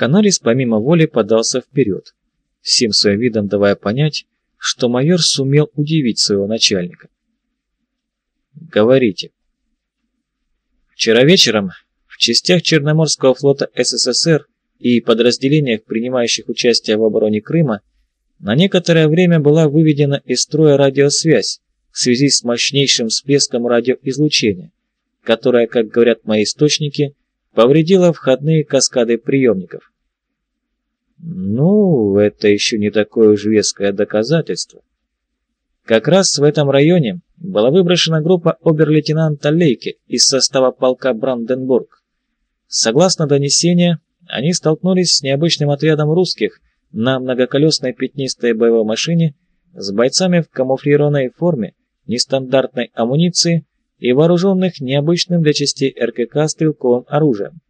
Канарис помимо воли подался вперед, всем своим видом давая понять, что майор сумел удивить своего начальника. «Говорите». Вчера вечером в частях Черноморского флота СССР и подразделениях, принимающих участие в обороне Крыма, на некоторое время была выведена из строя радиосвязь в связи с мощнейшим всплеском радиоизлучения, которое, как говорят мои источники, повредило входные каскады приемников. Ну, это еще не такое уж веское доказательство. Как раз в этом районе была выброшена группа обер-лейтенанта Лейке из состава полка Бранденбург. Согласно донесению, они столкнулись с необычным отрядом русских на многоколесной пятнистой боевой машине с бойцами в камуфлированной форме, нестандартной амуниции и вооруженных необычным для частей РКК стрелковым оружием.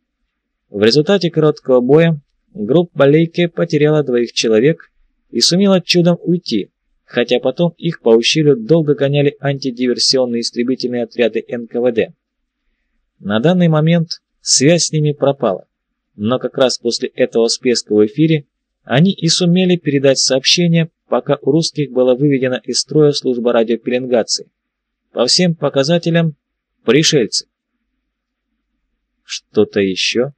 В результате короткого боя группа Лейке потеряла двоих человек и сумела чудом уйти, хотя потом их по ущелью долго гоняли антидиверсионные истребительные отряды НКВД. На данный момент связь с ними пропала, но как раз после этого всплеска в эфире они и сумели передать сообщение, пока у русских была выведена из строя служба радиопеленгации. По всем показателям – пришельцы. Что-то еще?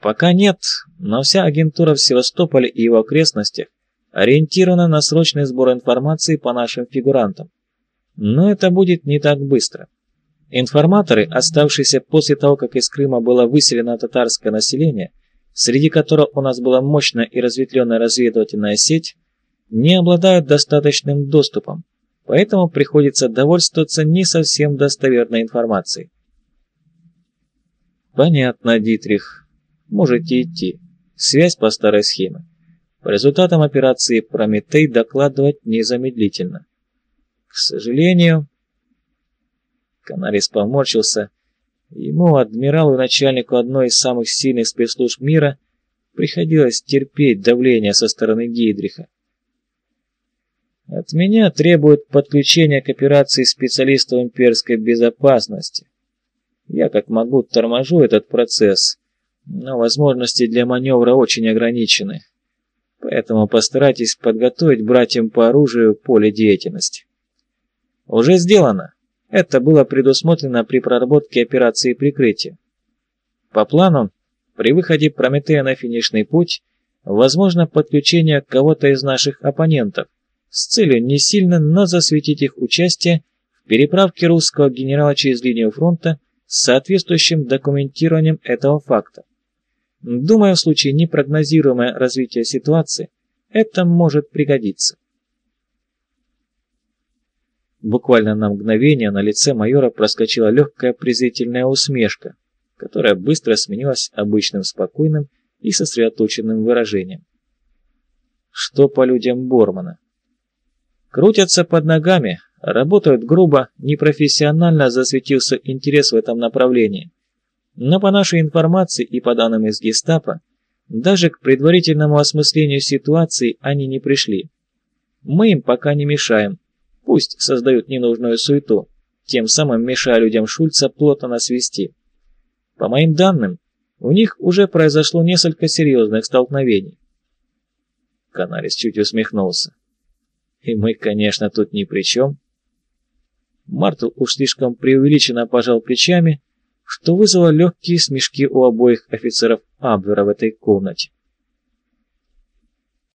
Пока нет, но вся агентура в Севастополе и его окрестностях ориентирована на срочный сбор информации по нашим фигурантам. Но это будет не так быстро. Информаторы, оставшиеся после того, как из Крыма было выселено татарское население, среди которого у нас была мощная и разветвленная разведывательная сеть, не обладают достаточным доступом, поэтому приходится довольствоваться не совсем достоверной информацией. Понятно, Дитрих. Можете идти. Связь по старой схеме. По результатам операции «Прометей» докладывать незамедлительно. К сожалению, Канарис поморщился. Ему, адмиралу и начальнику одной из самых сильных спецслужб мира, приходилось терпеть давление со стороны Гейдриха. От меня требуют подключения к операции специалистов имперской безопасности. Я как могу торможу этот процесс, но возможности для маневра очень ограничены. Поэтому постарайтесь подготовить братьям по оружию поле деятельности. Уже сделано. Это было предусмотрено при проработке операции прикрытия. По плану, при выходе Прометея на финишный путь, возможно подключение кого-то из наших оппонентов с целью не сильно, но засветить их участие в переправке русского генерала через линию фронта с соответствующим документированием этого факта. Думаю, в случае непрогнозируемого развития ситуации это может пригодиться. Буквально на мгновение на лице майора проскочила легкая презрительная усмешка, которая быстро сменилась обычным спокойным и сосредоточенным выражением. Что по людям Бормана? Крутятся под ногами, работают грубо, непрофессионально засветился интерес в этом направлении. Но по нашей информации и по данным из гестапо, даже к предварительному осмыслению ситуации они не пришли. Мы им пока не мешаем, пусть создают ненужную суету, тем самым мешая людям Шульца плотно насвести. По моим данным, у них уже произошло несколько серьезных столкновений. Канарис чуть усмехнулся. И мы, конечно, тут ни при чем. Мартл уж слишком преувеличенно пожал плечами что вызвало легкие смешки у обоих офицеров Абвера в этой комнате.